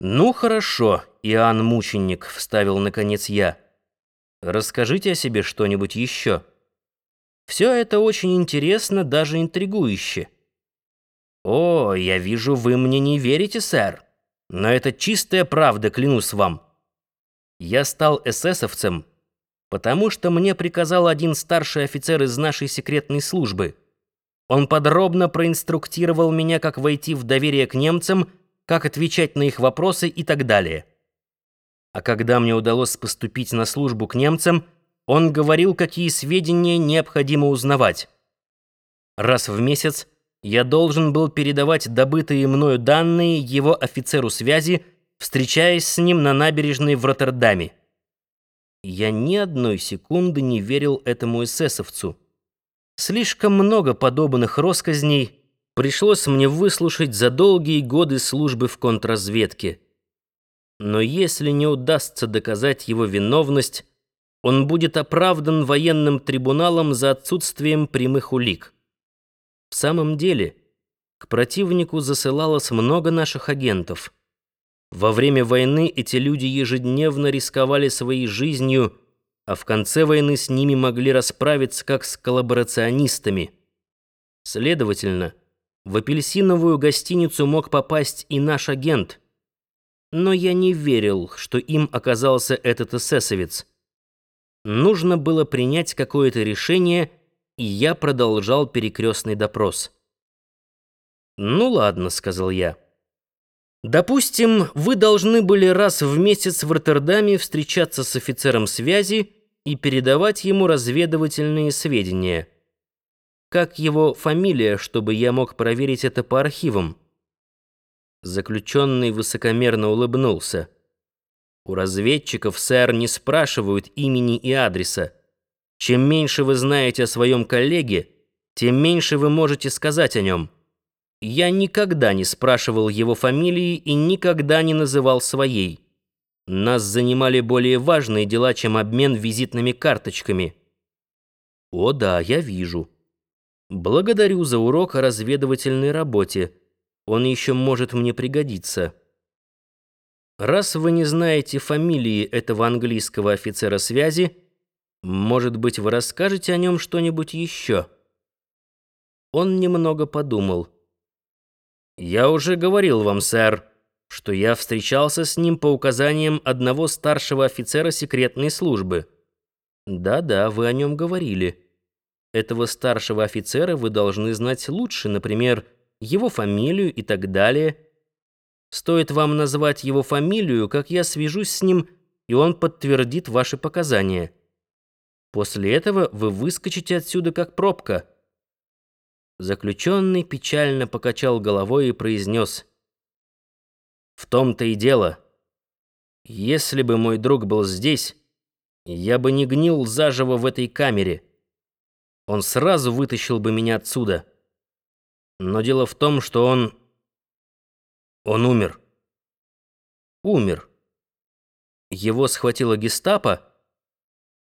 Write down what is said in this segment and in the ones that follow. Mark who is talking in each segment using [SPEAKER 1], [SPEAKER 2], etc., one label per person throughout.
[SPEAKER 1] «Ну хорошо, Иоанн Мученик», — вставил наконец я. «Расскажите о себе что-нибудь еще. Все это очень интересно, даже интригующе». «О, я вижу, вы мне не верите, сэр. Но это чистая правда, клянусь вам. Я стал эсэсовцем, потому что мне приказал один старший офицер из нашей секретной службы. Он подробно проинструктировал меня, как войти в доверие к немцам — как отвечать на их вопросы и так далее. А когда мне удалось поступить на службу к немцам, он говорил, какие сведения необходимо узнавать. Раз в месяц я должен был передавать добытые мною данные его офицеру связи, встречаясь с ним на набережной в Роттердаме. Я ни одной секунды не верил этому эсэсовцу. Слишком много подобных россказней пришлось мне выслушать за долгие годы службы в контрразведке. Но если не удастся доказать его виновность, он будет оправдан военным трибуналом за отсутствием прямых улик. В самом деле, к противнику засылалось много наших агентов. Во время войны эти люди ежедневно рисковали своей жизнью, а в конце войны с ними могли расправиться как с коллаборационистами. Следовательно, в апельсиновую гостиницу мог попасть и наш агент. Но я не верил, что им оказался этот эсэсовец. Нужно было принять какое-то решение, и я продолжал перекрестный допрос. «Ну ладно», — сказал я. «Допустим, вы должны были раз в месяц в Роттердаме встречаться с офицером связи и передавать ему разведывательные сведения». Как его фамилия, чтобы я мог проверить это по архивам?» Заключенный высокомерно улыбнулся. «У разведчиков, сэр, не спрашивают имени и адреса. Чем меньше вы знаете о своем коллеге, тем меньше вы можете сказать о нем. Я никогда не спрашивал его фамилии и никогда не называл своей. Нас занимали более важные дела, чем обмен визитными карточками». «О да, я вижу». Благодарю за урок о разведывательной работе. Он еще может мне пригодиться. Раз вы не знаете фамилии этого английского офицера связи, может быть, вы расскажете о нем что-нибудь еще?» Он немного подумал. «Я уже говорил вам, сэр, что я встречался с ним по указаниям одного старшего офицера секретной службы. Да-да, вы о нем говорили». Этого старшего офицера вы должны знать лучше, например, его фамилию и так далее. Стоит вам назвать его фамилию, как я свяжусь с ним, и он подтвердит ваши показания. После этого вы выскочите отсюда как пробка». Заключенный печально покачал головой и произнес. «В том-то и дело. Если бы мой друг был здесь, я бы не гнил заживо в этой камере» он сразу вытащил бы меня отсюда. Но дело в том, что он... Он умер. Умер. Его схватила гестапо?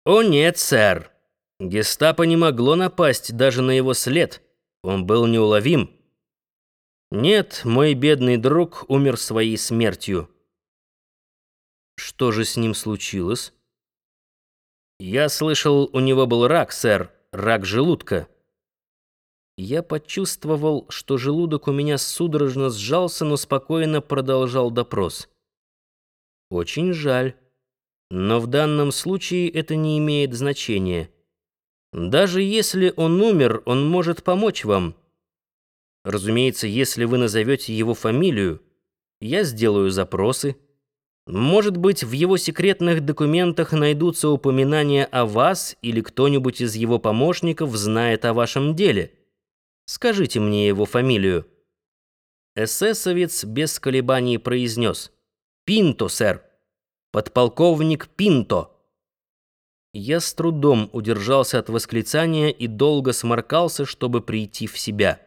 [SPEAKER 1] О нет, сэр. Гестапо не могло напасть даже на его след. Он был неуловим. Нет, мой бедный друг умер своей смертью. Что же с ним случилось? Я слышал, у него был рак, сэр рак желудка. Я почувствовал, что желудок у меня судорожно сжался, но спокойно продолжал допрос. Очень жаль. Но в данном случае это не имеет значения. Даже если он умер, он может помочь вам. Разумеется, если вы назовете его фамилию, я сделаю запросы. Может быть, в его секретных документах найдутся упоминания о вас или кто-нибудь из его помощников знает о вашем деле. Скажите мне его фамилию». Эсэсовец без колебаний произнес. «Пинто, сэр. Подполковник Пинто». Я с трудом удержался от восклицания и долго сморкался, чтобы прийти в себя.